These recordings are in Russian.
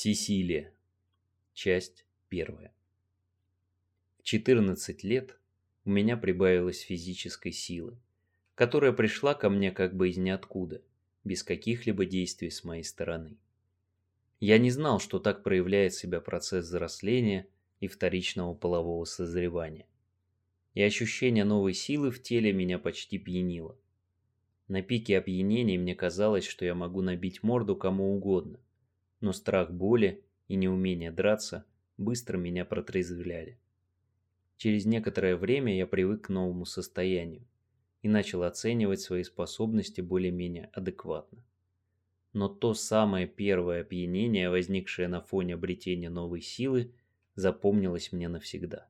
Сесилия. Часть первая. В 14 лет у меня прибавилось физической силы, которая пришла ко мне как бы из ниоткуда, без каких-либо действий с моей стороны. Я не знал, что так проявляет себя процесс взросления и вторичного полового созревания. И ощущение новой силы в теле меня почти пьянило. На пике опьянения мне казалось, что я могу набить морду кому угодно, но страх боли и неумение драться быстро меня протрезвляли. Через некоторое время я привык к новому состоянию и начал оценивать свои способности более-менее адекватно. Но то самое первое опьянение, возникшее на фоне обретения новой силы, запомнилось мне навсегда.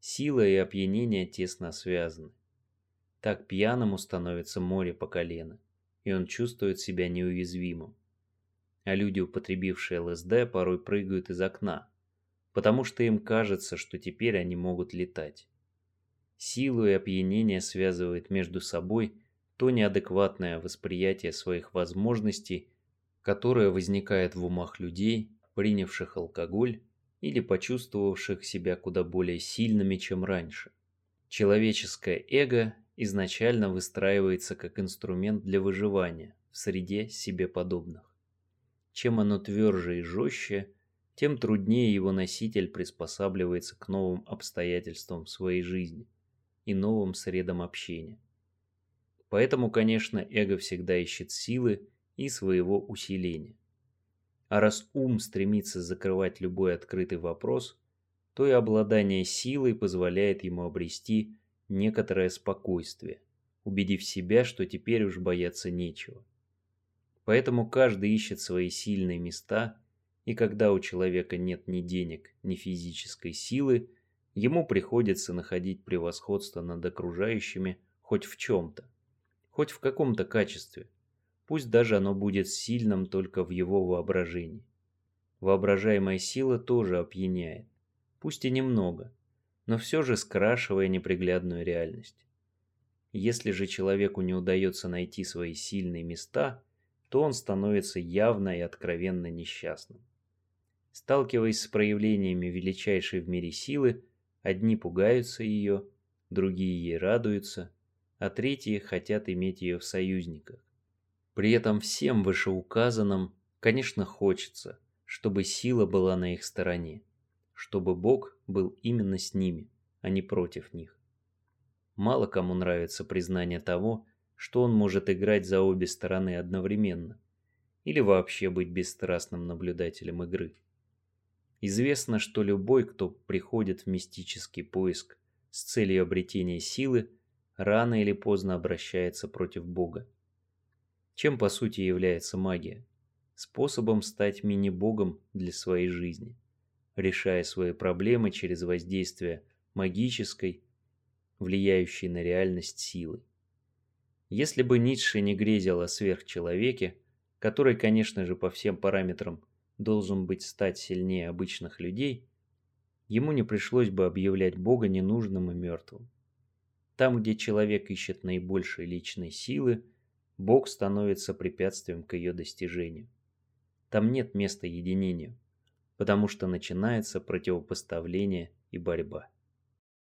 Сила и опьянение тесно связаны. Так пьяному становится море по колено, и он чувствует себя неуязвимым а люди, употребившие ЛСД, порой прыгают из окна, потому что им кажется, что теперь они могут летать. Силу и опьянение связывает между собой то неадекватное восприятие своих возможностей, которое возникает в умах людей, принявших алкоголь или почувствовавших себя куда более сильными, чем раньше. Человеческое эго изначально выстраивается как инструмент для выживания в среде себе подобных. Чем оно тверже и жестче, тем труднее его носитель приспосабливается к новым обстоятельствам своей жизни и новым средам общения. Поэтому, конечно, эго всегда ищет силы и своего усиления. А раз ум стремится закрывать любой открытый вопрос, то и обладание силой позволяет ему обрести некоторое спокойствие, убедив себя, что теперь уж бояться нечего. Поэтому каждый ищет свои сильные места, и когда у человека нет ни денег, ни физической силы, ему приходится находить превосходство над окружающими хоть в чем-то, хоть в каком-то качестве, пусть даже оно будет сильным только в его воображении. Воображаемая сила тоже опьяняет, пусть и немного, но все же скрашивая неприглядную реальность. Если же человеку не удается найти свои сильные места, то он становится явно и откровенно несчастным. Сталкиваясь с проявлениями величайшей в мире силы, одни пугаются ее, другие ей радуются, а третьи хотят иметь ее в союзниках. При этом всем вышеуказанным, конечно, хочется, чтобы сила была на их стороне, чтобы Бог был именно с ними, а не против них. Мало кому нравится признание того, что он может играть за обе стороны одновременно, или вообще быть бесстрастным наблюдателем игры. Известно, что любой, кто приходит в мистический поиск с целью обретения силы, рано или поздно обращается против Бога. Чем по сути является магия? Способом стать мини-богом для своей жизни, решая свои проблемы через воздействие магической, влияющей на реальность силы. Если бы Ницше не грезил о сверхчеловеке, который, конечно же, по всем параметрам должен быть стать сильнее обычных людей, ему не пришлось бы объявлять Бога ненужным и мертвым. Там, где человек ищет наибольшей личной силы, Бог становится препятствием к ее достижению. Там нет места единению, потому что начинается противопоставление и борьба.